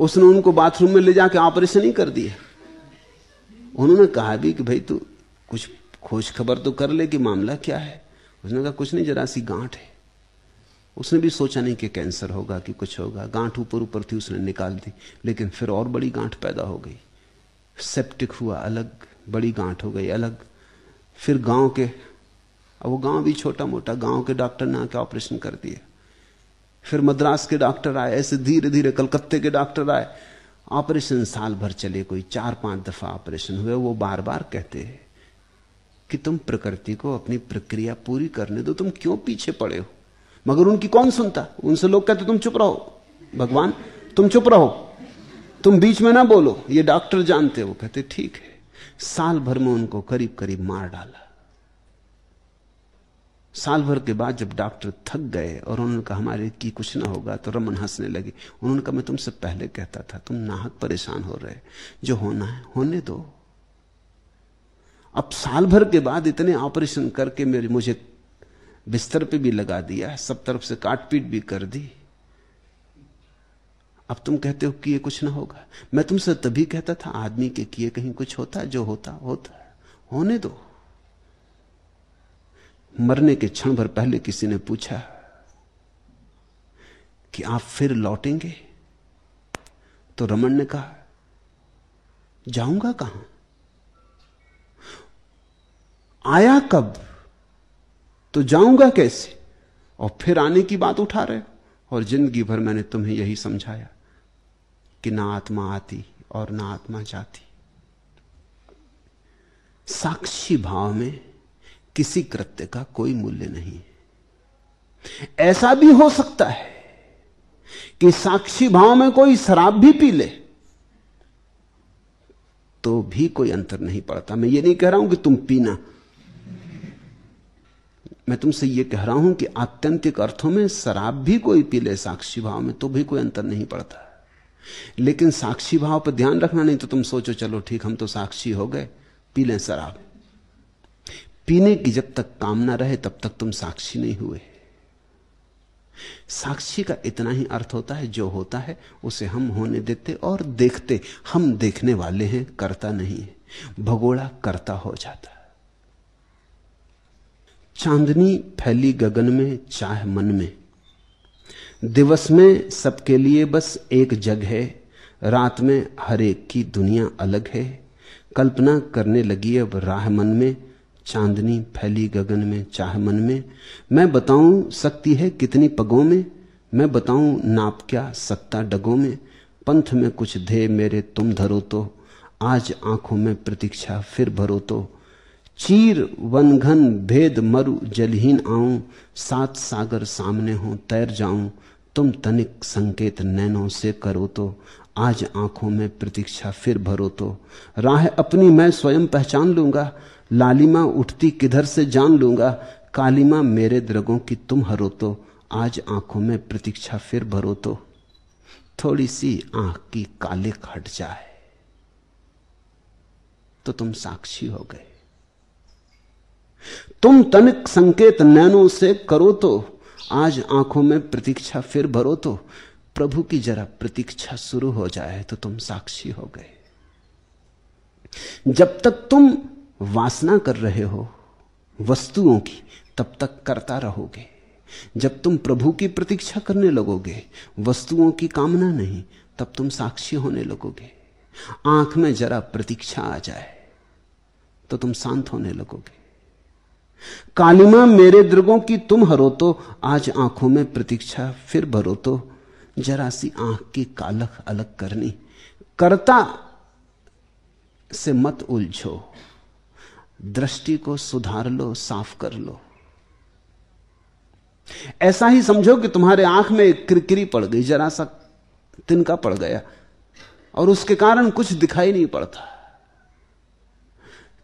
उसने उनको बाथरूम में ले जाके ऑपरेशन ही कर दिया। उन्होंने कहा भी कि भाई तू कुछ खोज खबर तो कर ले कि मामला क्या है। उसने कहा, कुछ नहीं, जरा सी गांठ है। उसने भी सोचा नहीं कि कैंसर होगा कि कुछ होगा। गांठ ऊपर ऊपर थी, उसने निकाल दी, लेकिन फिर और बड़ी गांठ पैदा हो गई। सेप्टिक हुआ, अलग, बड़ी गांठ हो गई, अलग। फिर गाँव के, अब वो गाँव भी छोटा मोटा गाँव के डॉक्टर ने आके ऑपरेशन कर दिया। फिर मद्रास के डॉक्टर आए, ऐसे धीरे धीरे कलकत्ते के डॉक्टर आए। ऑपरेशन साल भर चले, कोई चार पाँच दफ़ा ऑपरेशन हुए, वो बार बार कहते हैं कि तुम प्रकृति को अपनी प्रक्रिया पूरी करने दो, तुम क्यों पीछे पड़े हो? मगर उनकी कौन सुनता? उनसे लोग कहते, तुम चुप रहो, भगवान, तुम चुप रहो, तुम बीच में ना बोलो, ये डॉक्टर जानते वो कहते, ठीक है। साल भर में उनको करीब करीब मार डाला। साल भर के बाद जब डॉक्टर थक गए और उन्होंने कहा, हमारे की कुछ ना होगा तो रमन हंसने लगे। उन्होंने कहा, मैं तुमसे पहले कहता था, तुम नाहक परेशान हो रहे जो होना है, होने दो। अब साल भर के बाद इतने ऑपरेशन करके मेरे, मुझे बिस्तर पे भी लगा दिया, सब तरफ़ से काट पीट भी कर दी। अब तुम कहते हो कि ये कुछ ना होगा। मैं तुमसे तभी कहता था, आदमी के किए कहीं कुछ होता, जो होता होता। होने दो। मरने के क्षण भर पहले किसी ने पूछा कि आप फिर लौटेंगे? तो रमन ने कहा, जाऊँगा कहाँ? आया कब? तो जाऊँगा कैसे? और फिर आने की बात उठा रहे और ज़िंदगी भर मैंने तुम्हें यही समझाया कि ना आत्मा आती और ना आत्मा जाती। साक्षी भाव में किसी कृत्य का कोई मूल्य नहीं ऐसा भी हो सकता है कि साक्षी भाव में कोई शराब भी पी ले तो भी कोई अंतर नहीं पड़ता। मैं ये नहीं कह रहा हूँ कि तुम पीना। मैं तुमसे यह कह रहा हूँ कि आत्यंतिक अर्थों में शराब भी कोई पी ले साक्षी भाव में तो भी कोई अंतर नहीं पड़ता। लेकिन साक्षी भाव पर ध्यान रखना, नहीं तो तुम सोचो, चलो ठीक, हम तो साक्षी हो गए, पी लें शराब। पीने की जब तक कामना रहे, तब तक तुम साक्षी नहीं हुए। साक्षी का इतना ही अर्थ होता है, जो होता है, उसे हम होने देते और देखते। हम देखने वाले हैं, करता नहीं है। भगोड़ा करता हो जाता। चांदनी फैली गगन में, चाह मन में। दिवस में सबके लिए बस एक जग है। रात में हर एक की दुनिया अलग है। कल्पना करने लगी अब राह मन में। चांदनी फैली गगन में, चाह मन में। मैं बताऊँ सकती है कितनी पगों में। मैं बताऊँ नाप क्या सकता डगों में। पंथ में कुछ धे मेरे, तुम धरो तो। आज आँखों में प्रतीक्षा, फिर भरो तो। चीर वनघन भेद, मरु, जलहीन आऊँ। सात सागर सामने हो, तैर जाऊँ। तुम तनिक संकेत नैनों से करो तो। आज आँखों में प्रतीक्षा, फिर भरो तो। राह अपनी मैं स्वयं पहचान लूँगा। लालिमा उठती किधर से जान लूँगा? कालिमा, मेरे द्रगों की तुम हरो तो आज आँखों में प्रतीक्षा फिर भरो तो थोड़ी सी आँख की काले हट जाए। तो तुम साक्षी हो गए। तुम तनिक संकेत नैनों से करो तो आज आँखों में प्रतीक्षा फिर भरो तो प्रभु की जरा प्रतीक्षा शुरू हो जाए तो तुम साक्षी हो गए। जब तक तुम वासना कर रहे हो, वस्तुओं की तब तक करता रहोगे। जब तुम प्रभु की प्रतीक्षा करने लगोगे, वस्तुओं की कामना नहीं, तब तुम साक्षी होने लगोगे। आँख में जरा प्रतीक्षा आ जाए तो तुम शांत होने लगोगे। कालिमा, मेरे दृगों की तुम हरो तो आज आँखों में प्रतीक्षा फिर भरो तो जरा सी आँख की कालख अलग करनी। करता से मत उलझो। दृष्टि को सुधार लो, साफ़ कर लो। ऐसा ही समझो कि तुम्हारे आँख में किरकिरी पड़ गई, जरा सा तिनका पड़ गया, और उसके कारण कुछ दिखाई नहीं पड़ता।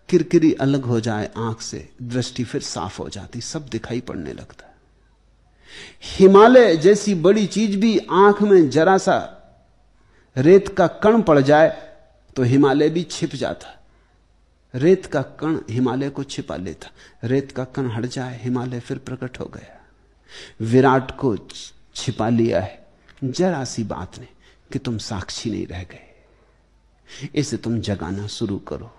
किरकिरी अलग हो जाए आँख से, दृष्टि फिर साफ़ हो जाती, सब दिखाई पड़ने लगता हिमालय जैसी बड़ी चीज़ भी आँख में जरा सा रेत का कण पड़ जाए तो हिमालय भी छिप जाता। रेत का कण हिमालय को छिपा लेता। रेत का कण हट जाए, हिमालय फिर प्रकट हो गया। विराट को छिपा लिया है। जरा सी बात ने कि तुम साक्षी नहीं रह गए। इसे तुम जगाना शुरू करो।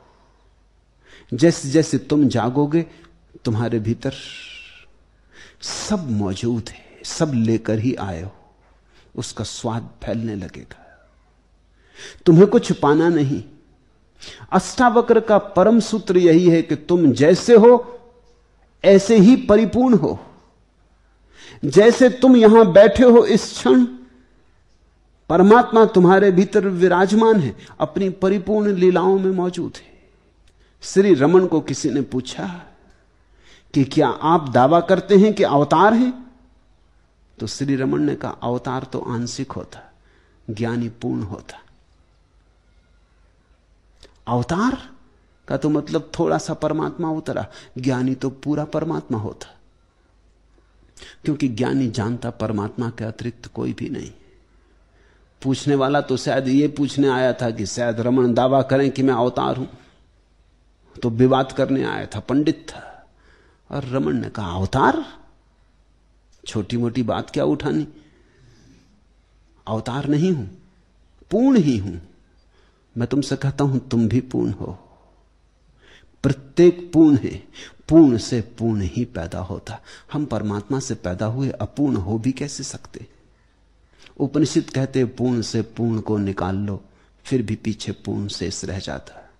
जैसे जैसे तुम जागोगे, तुम्हारे भीतर सब मौजूद है, सब लेकर ही आए हो। उसका स्वाद फैलने लगेगा। तुम्हें कुछ पाना नहीं। अष्टावक्र का परम सूत्र यही है कि तुम जैसे हो, ऐसे ही परिपूर्ण हो। जैसे तुम यहाँ बैठे हो इस क्षण, परमात्मा तुम्हारे भीतर विराजमान है, अपनी परिपूर्ण लीलाओं में मौजूद है। श्री रमन को किसी ने पूछा कि क्या आप दावा करते हैं कि अवतार हैं? तो श्री रमन ने कहा, अवतार तो आंशिक होता, ज्ञानी पूर्ण होता। अवतार? का तो मतलब थोड़ा सा परमात्मा उतरा। ज्ञानी तो पूरा परमात्मा होता। क्योंकि ज्ञानी जानता परमात्मा के अतिरिक्त कोई भी नहीं। पूछने वाला तो शायद ये पूछने आया था कि शायद रमन दावा करें कि मैं अवतार हूँ। तो विवाद करने आया था, पंडित था। और रमन ने कहा, अवतार? छोटी मोटी बात क्या उठानी? अवतार नहीं हूँ, पूर्ण ही हूँ। मैं तुमसे कहता हूँ, तुम भी पूर्ण हो। प्रत्येक पूर्ण है। पूर्ण से पूर्ण ही पैदा होता। हम परमात्मा से पैदा हुए, अपूर्ण हो भी कैसे सकते? उपनिषद कहते, पूर्ण से पूर्ण को निकाल लो, फिर भी पीछे पूर्ण शेष रह जाता।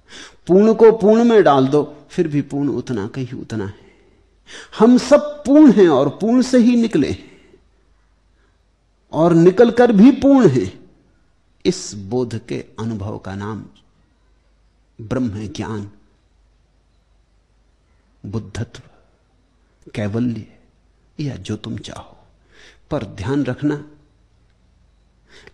पूर्ण को पूर्ण में डाल दो, फिर भी पूर्ण उतना का ही उतना है। हम सब पूर्ण हैं और पूर्ण से ही निकले और निकलकर भी पूर्ण हैं। इस बोध के अनुभव का नाम ब्रह्म ज्ञान। बुद्धत्व, कैवल्य या जो तुम चाहो। पर ध्यान रखना,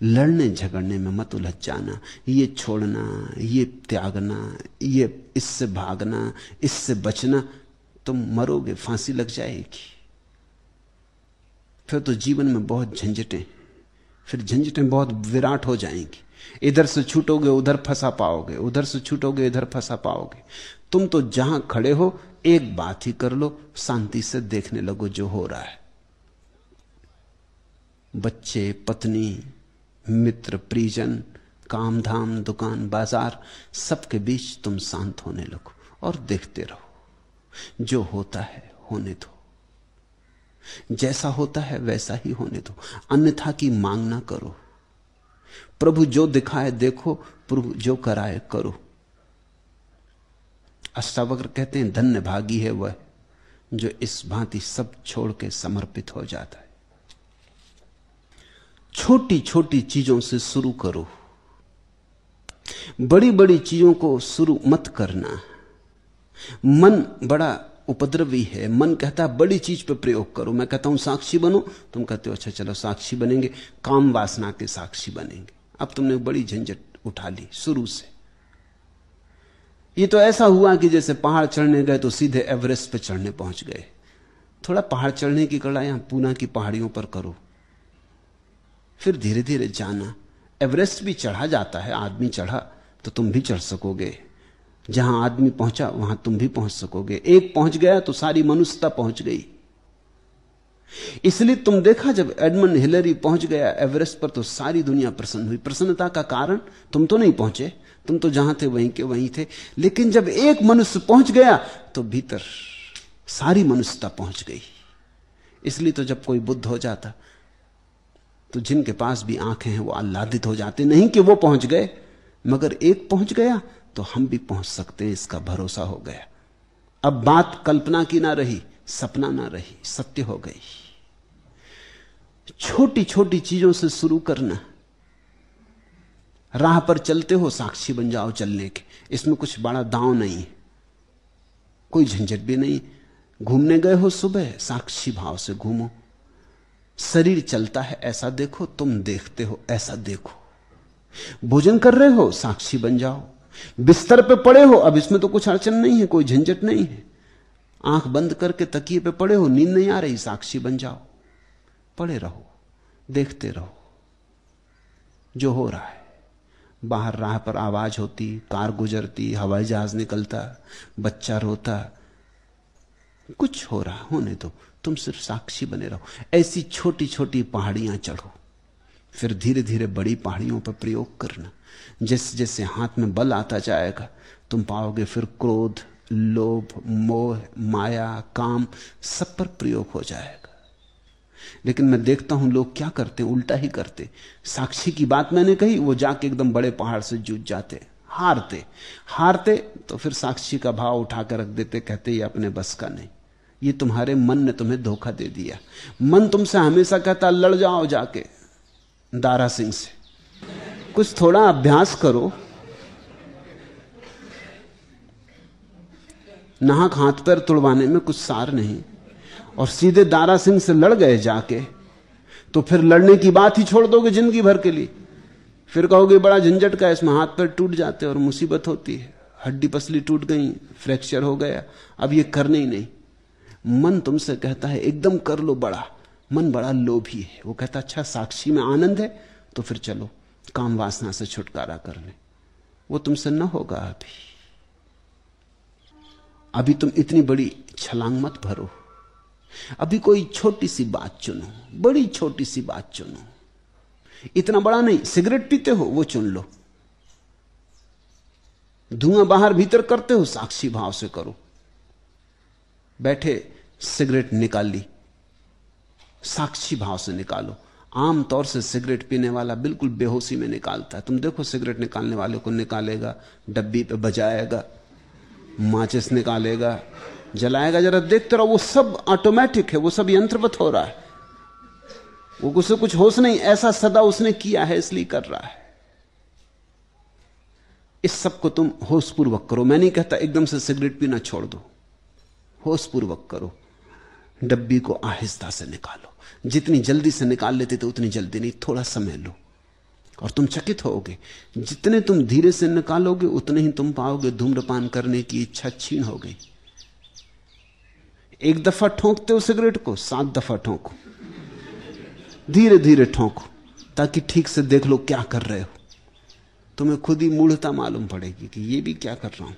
लड़ने झगड़ने में मत उलझ जाना। ये छोड़ना, ये त्यागना, ये इससे भागना, इससे बचना, तुम मरोगे, फांसी लग जाएगी। फिर तो जीवन में बहुत झंझटें फिर झंझटें बहुत विराट हो जाएँगी। इधर से छूटोगे, उधर फंसा पाओगे। उधर से छूटोगे, इधर फंसा पाओगे। तुम तो जहाँ खड़े हो, एक बात ही कर लो, शांति से देखने लगो जो हो रहा है। बच्चे, पत्नी, मित्र परिजन काम धाम दुकान, बाज़ार, सबके बीच तुम शांत होने लगो और देखते रहो। जो होता है, होने दो। जैसा होता है वैसा ही होने दो। अन्यथा की मांग ना करो। प्रभु जो दिखाए देखो, प्रभु जो कराए करो। अष्टावक्र कहते हैं, धन्य भागी है वह जो इस भांति सब छोड़ के समर्पित हो जाता है। छोटी छोटी चीज़ों से शुरू करो। बड़ी बड़ी चीज़ों को शुरू मत करना। मन बड़ा उपद्रवी है। मन कहता है, बड़ी चीज़ पर प्रयोग करो। मैं कहता हूँ, साक्षी बनो। तुम कहते हो अच्छा चलो, साक्षी बनेंगे। काम वासना के साक्षी बनेंगे। अब तुमने बड़ी झंझट उठा ली शुरू से। ये तो ऐसा हुआ कि जैसे पहाड़ चढ़ने गए तो सीधे एवरेस्ट पर चढ़ने पहुँच गए। थोड़ा पहाड़ चढ़ने की कला यहाँ पूना की पहाड़ियों पर करो। फिर धीरे धीरे जाना। एवरेस्ट भी चढ़ा जाता है, आदमी चढ़ा तो तुम भी चढ़ सकोगे। जहाँ आदमी पहुँचा, वहाँ तुम भी पहुँच सकोगे। एक पहुँच गया तो सारी मनुष्यता पहुँच गई। इसलिए तुम देखा, जब एडमंड हिलरी पहुँच गया एवरेस्ट पर तो सारी दुनिया प्रसन्न हुई। प्रसन्नता का कारण, तुम तो नहीं पहुँचे। तुम तो जहाँ थे, वहीं के वहीं थे। लेकिन जब एक मनुष्य पहुँच गया तो भीतर सारी मनुष्यता पहुँच गई। इसलिए तो जब कोई बुद्ध हो जाता तो जिनके पास भी आँखें हैं, वो आह्लादित हो जाते। नहीं कि वो पहुँच गए, मगर एक पहुँच गया तो हम भी पहुँच सकते हैं, इसका भरोसा हो गया। अब बात कल्पना की ना रही, सपना ना रही, सत्य हो गई। छोटी छोटी चीज़ों से शुरू करना। राह पर चलते हो, साक्षी बन जाओ चलने के। इसमें कुछ बड़ा दांव नहीं कोई झंझट भी नहीं। घूमने गए हो सुबह, साक्षी भाव से घूमो। शरीर चलता है, ऐसा देखो, तुम देखते हो, ऐसा देखो। भोजन कर रहे हो, साक्षी बन जाओ। बिस्तर पे पड़े हो, अब इसमें तो कुछ अड़चन नहीं है, कोई झंझट नहीं है। आँख बंद करके तकिए पे पड़े हो, नींद नहीं आ रही, साक्षी बन जाओ। पड़े रहो, देखते रहो। जो हो रहा है। बाहर राह पर आवाज़ होती, कार गुजरती, हवाई जहाज़ निकलता, बच्चा रोता। कुछ हो रहा है होने दो, तुम सिर्फ़ साक्षी बने रहो। ऐसी छोटी छोटी पहाड़ियाँ चढ़ो। फिर धीरे धीरे बड़ी पहाड़ियों पर प्रयोग करना। जैसे जैसे हाथ में बल आता जाएगा, तुम पाओगे फिर क्रोध, लोभ, मोह, माया, काम, सब पर प्रयोग हो जाएगा। लेकिन मैं देखता हूँ लोग क्या करते उल्टा ही करते। साक्षी की बात मैंने कही, वो जाके एकदम बड़े पहाड़ से जूझ जाते, हारते। हारते तो फिर साक्षी का भाव उठाकर रख देते, कहते, ये अपने बस का नहीं, ये तुम्हारे मन ने तुम्हें धोखा दे दिया। मन तुमसे हमेशा कहता, लड़ जाओ जाके, दारा सिंह से। कुछ थोड़ा अभ्यास करो। नाहक हाथ पैर तुड़वाने में कुछ सार नहीं। और सीधे दारा सिंह से लड़ गए जाके तो फिर लड़ने की बात ही छोड़ दोगे ज़िंदगी भर के लिए। फिर कहोगे, बड़ा झंझट का इसमें हाथ पैर टूट जाते और मुसीबत होती है। हड्डी पसली टूट गई, फ्रैक्चर हो गया, अब ये करने ही नहीं। मन तुमसे कहता है, एकदम कर लो बड़ा, मन बड़ा लोभी है। वो कहता अच्छा साक्षी में आनंद है तो फिर चलो। काम वासना से छुटकारा कर ले वो तुमसे न होगा अभी। अभी तुम इतनी बड़ी छलांग मत भरो। अभी कोई छोटी सी बात चुनो, बड़ी छोटी सी बात चुनो। इतना बड़ा नहीं, सिगरेट पीते हो, वो चुन लो। धुआँ बाहर भीतर करते हो, साक्षी भाव से करो। बैठे, सिगरेट निकाल ली। साक्षी भाव से निकालो। आम तौर से सिगरेट पीने वाला बिल्कुल बेहोशी में निकालता है। तुम देखो सिगरेट निकालने वाले को निकालेगा, डब्बी पे बजाएगा, माचिस निकालेगा, जलाएगा। जरा देखते रहो, वो सब ऑटोमेटिक है, वो सब यंत्रवत हो रहा है। वो उसे कुछ होश नहीं, ऐसा सदा उसने किया है, इसलिए कर रहा है। इस सबको तुम होशपूर्वक करो। मैं नहीं कहता एकदम से सिगरेट पीना छोड़ दो। होशपूर्वक करो। डब्बी को आहिस्ता से निकालो। जितनी जल्दी से निकाल लेते थे उतनी जल्दी नहीं, थोड़ा समय लो। और तुम चकित होगे जितने तुम धीरे से निकालोगे, उतने ही तुम पाओगे धूम्रपान करने की इच्छा छीन हो गई। एक दफ़ा ठोंकते हो सिगरेट को, सात दफ़ा ठोंको। धीरे धीरे ठोंको, ताकि ठीक से देख लो क्या कर रहे हो। तुम्हें खुद ही मूढ़ता मालूम पड़ेगी कि ये भी क्या कर रहा हूँ।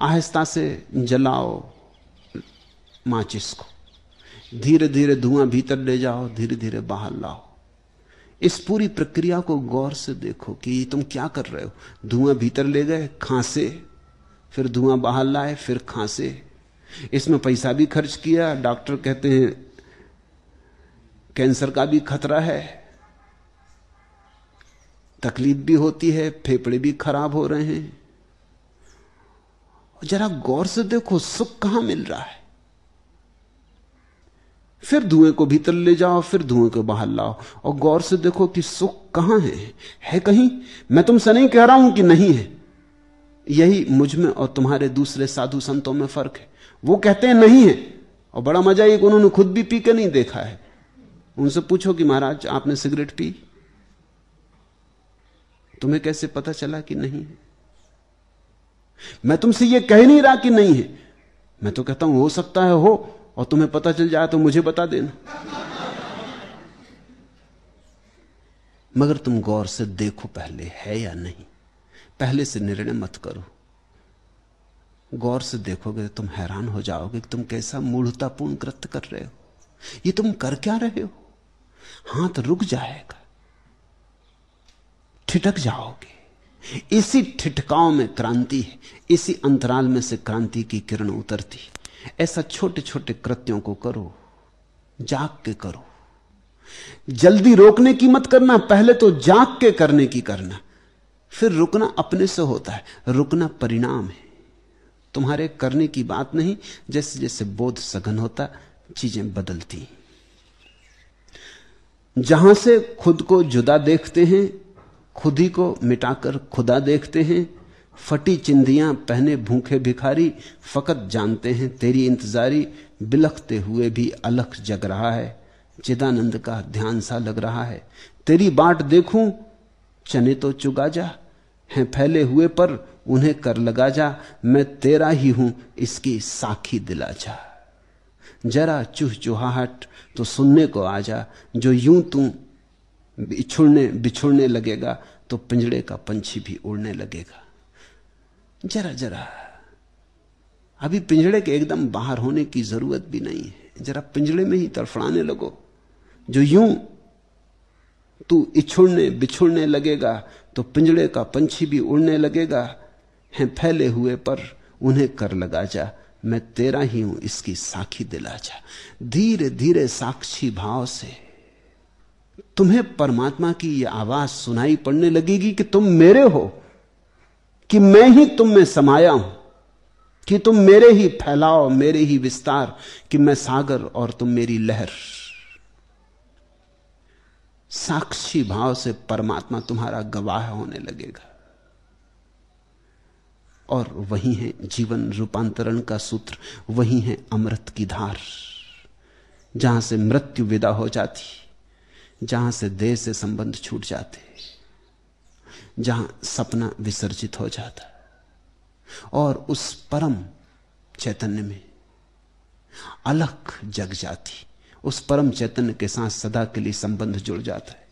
आहिस्ता से जलाओ माचिस को। धीरे धीरे धुआँ भीतर ले जाओ धीरे धीरे बाहर लाओ। इस पूरी प्रक्रिया को गौर से देखो कि तुम क्या कर रहे हो। धुआँ भीतर ले गए, खांसे, फिर धुआँ बाहर लाए, फिर खांसे। इसमें पैसा भी खर्च किया, डॉक्टर कहते हैं, कैंसर का भी खतरा है, तकलीफ़ भी होती है, फेफड़े भी खराब हो रहे हैं। जरा गौर से देखो, सुख कहाँ मिल रहा है? फिर धुएँ को भीतर ले जाओ, फिर धुएँ को बाहर लाओ। और गौर से देखो कि सुख कहाँ है? है कहीं? मैं तुमसे नहीं कह रहा हूँ कि नहीं है। यही मुझमें और तुम्हारे दूसरे साधु संतों में फ़र्क है। वो कहते हैं नहीं है। और बड़ा मज़ा एक उन्होंने खुद भी पी के नहीं देखा है। उनसे पूछो कि महाराज, आपने सिगरेट पी? तुम्हें कैसे पता चला कि नहीं है? मैं तुमसे यह कह नहीं रहा कि नहीं है। मैं तो कहता हूँ, हो सकता है, हो। और तुम्हें पता चल जाए तो मुझे बता देना। मगर तुम गौर से देखो पहले है या नहीं। पहले से निर्णय मत करो। गौर से देखोगे तो तुम हैरान हो जाओगे कि तुम कैसा मूढ़तापूर्ण कृत्य कर रहे हो। ये तुम कर क्या रहे हो? हाथ रुक जाएगा। ठिठक जाओगे। इसी ठिठकाव में क्रांति है। इसी अंतराल में से क्रांति की किरण उतरती ऐसा छोटे छोटे कृत्यों को करो, जाग के करो। जल्दी रोकने की मत करना, पहले तो जाग के करने की करना। फिर रुकना अपने से होता है, रुकना परिणाम है। तुम्हारे करने की बात नहीं जैसे जैसे बोध सघन होता, चीज़ें बदलती। जहाँ से खुद को जुदा देखते हैं, खुद ही को मिटाकर खुदा देखते हैं फटी चिंदियाँ पहने भूखे भिखारी, फकत जानते हैं तेरी इंतजारी, बिलखते हुए भी अलख जग रहा है। चिदानंद का ध्यान सा लग रहा है। तेरी बाट देखूँ, चने तो चुगा जा, हैं फैले हुए पर उन्हें कर लगा जा, मैं तेरा ही हूँ, इसकी साखी दिला जा। जरा चूह चुहाहट तो सुनने को आ जा, जो यूँ तू बिछुड़ने बिछुड़ने लगेगा तो पिंजड़े का पंछी भी उड़ने लगेगा। जरा जरा। अभी पिंजड़े के एकदम बाहर होने की ज़रूरत भी नहीं है। जरा पिंजड़े में ही तड़फड़ाने लगो। जो यूँ तू इछुड़ने, बिछुड़ने लगेगा तो पिंजड़े का पंछी भी उड़ने लगेगा। हैं फैले हुए पर उन्हें कर लगा जा। मैं तेरा ही हूँ, इसकी साखी दिला जा। धीरे धीरे साक्षी भाव से। तुम्हें परमात्मा की यह आवाज़ सुनाई पड़ने लगेगी कि तुम मेरे हो। कि मैं ही तुम में समाया हूँ, कि तुम मेरे ही फैलाओ मेरे ही विस्तार, कि मैं सागर और तुम मेरी लहर। साक्षी भाव से परमात्मा तुम्हारा गवाह होने लगेगा। और वही है जीवन रूपांतरण का सूत्र, वही है अमृत की धार। जहाँ से मृत्यु विदा हो जाती, जहाँ से देह से संबंध छूट जाते जहाँ सपना विसर्जित हो जाता और उस परम चैतन्य में अलग जग जाती, उस परम चैतन्य के साथ सदा के लिए संबंध जुड़ जाता है।